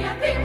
happy.